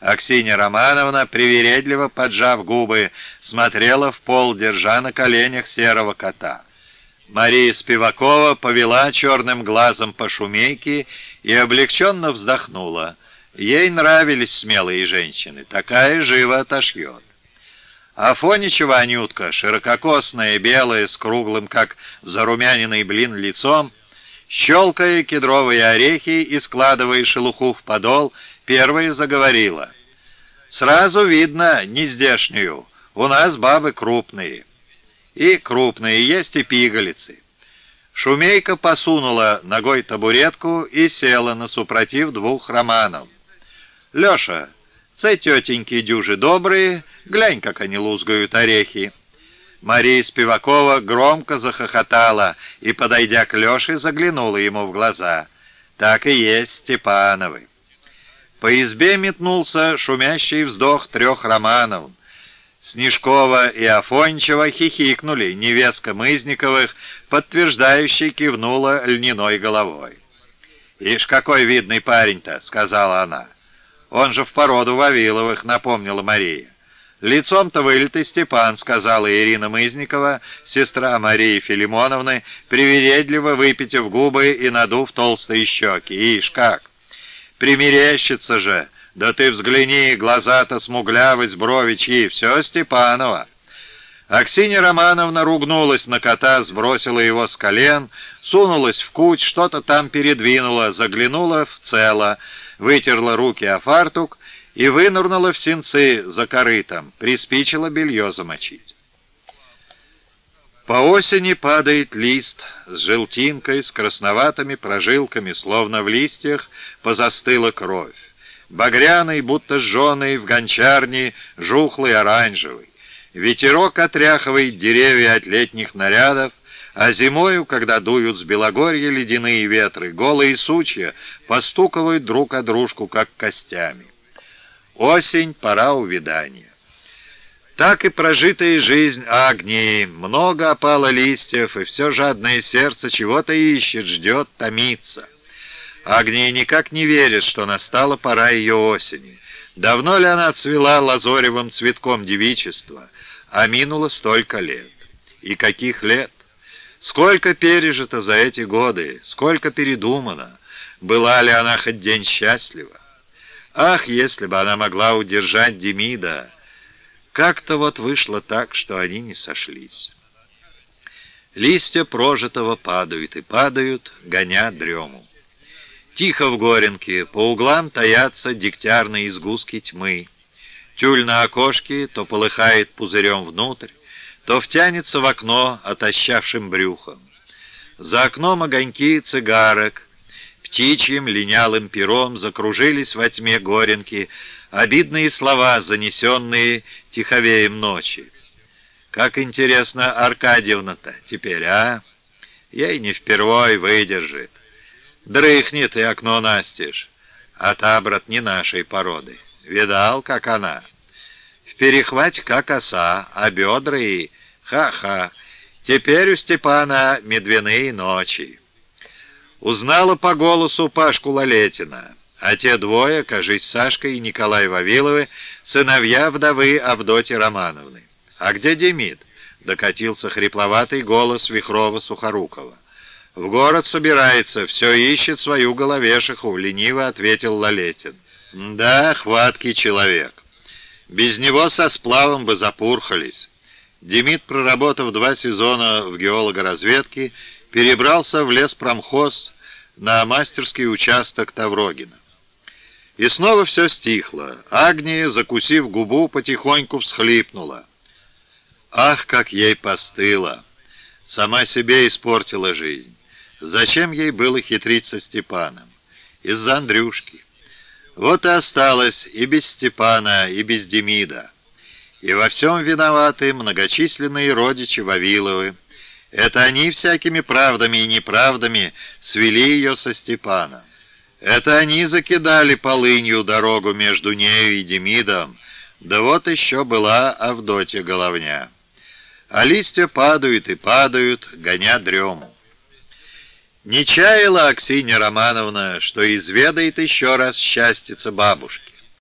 Аксинья Романовна, привередливо поджав губы, смотрела в пол, держа на коленях серого кота. Мария Спивакова повела черным глазом по шумейке и облегченно вздохнула. Ей нравились смелые женщины, такая живо отошьет. Афоничева Анютка, ширококосная, белая, с круглым, как зарумяненный блин, лицом, щелкая кедровые орехи и складывая шелуху в подол, первая заговорила. «Сразу видно нездешнюю, у нас бабы крупные». И крупные есть, и пигалицы. Шумейка посунула ногой табуретку и села на супротив двух романов. «Леша, це тетеньки дюжи добрые, глянь, как они лузгают орехи». Мария Спивакова громко захохотала и, подойдя к Леше, заглянула ему в глаза. Так и есть Степановы. По избе метнулся шумящий вздох трех романов. Снежкова и Афончева хихикнули, невестка Мызниковых, подтверждающей кивнула льняной головой. «Ишь, какой видный парень-то!» — сказала она. «Он же в породу Вавиловых», — напомнила Мария. «Лицом-то вылитый Степан», — сказала Ирина Мызникова, сестра Марии Филимоновны, привередливо выпитив губы и надув толстые щеки. «Ишь, как! Примерещится же!» «Да ты взгляни, глаза-то смуглявость, брови чьи, все Степанова». Аксинья Романовна ругнулась на кота, сбросила его с колен, сунулась в куть, что-то там передвинула, заглянула в цело, вытерла руки о фартук и вынырнула в сенцы за корытом, приспичила белье замочить. По осени падает лист с желтинкой, с красноватыми прожилками, словно в листьях позастыла кровь багряный, будто жженый в гончарне, жухлый оранжевый. Ветерок отряхивает деревья от летних нарядов, а зимою, когда дуют с Белогорья ледяные ветры, голые сучья постукивают друг о дружку, как костями. Осень — пора увядания. Так и прожитая жизнь Агнии. Много опало листьев, и все жадное сердце чего-то ищет, ждет, томится. Агния никак не верит, что настала пора ее осени. Давно ли она цвела лазоревым цветком девичества, а минуло столько лет? И каких лет? Сколько пережито за эти годы, сколько передумано, была ли она хоть день счастлива? Ах, если бы она могла удержать Демида! Как-то вот вышло так, что они не сошлись. Листья прожитого падают и падают, гоня дрему. Тихо в горенке, по углам таятся дегтярные изгустки тьмы. Тюль на окошке то полыхает пузырем внутрь, то втянется в окно отощавшим брюхом. За окном огоньки цигарок, птичьим линялым пером закружились во тьме горенки обидные слова, занесенные тиховеем ночи. Как интересно Аркадьевна-то теперь, а? Ей не впервой выдержит. Дрыхнет и окно настежь. А та, брат, не нашей породы. Видал, как она? В перехвате, как оса, а бедра и... Ха-ха! Теперь у Степана медвяные ночи. Узнала по голосу Пашку Лалетина, а те двое, кажись, Сашка и Николай Вавиловы, сыновья вдовы Авдоти Романовны. «А где Демид?» — докатился хрипловатый голос Вихрова-Сухорукова. «В город собирается, все ищет свою головешиху», — лениво ответил Лалетин. «Да, хваткий человек. Без него со сплавом бы запурхались». Демид, проработав два сезона в геологоразведке, перебрался в леспромхоз на мастерский участок Таврогина. И снова все стихло. Агния, закусив губу, потихоньку всхлипнула. Ах, как ей постыло! Сама себе испортила жизнь. Зачем ей было хитрить со Степаном? Из-за Андрюшки. Вот и осталось и без Степана, и без Демида. И во всем виноваты многочисленные родичи Вавиловы. Это они всякими правдами и неправдами свели ее со Степаном. Это они закидали полынью дорогу между нею и Демидом. Да вот еще была Авдотья Головня. А листья падают и падают, гоня дрему. Не чаяла Аксинья Романовна, что изведает еще раз счастьица бабушки.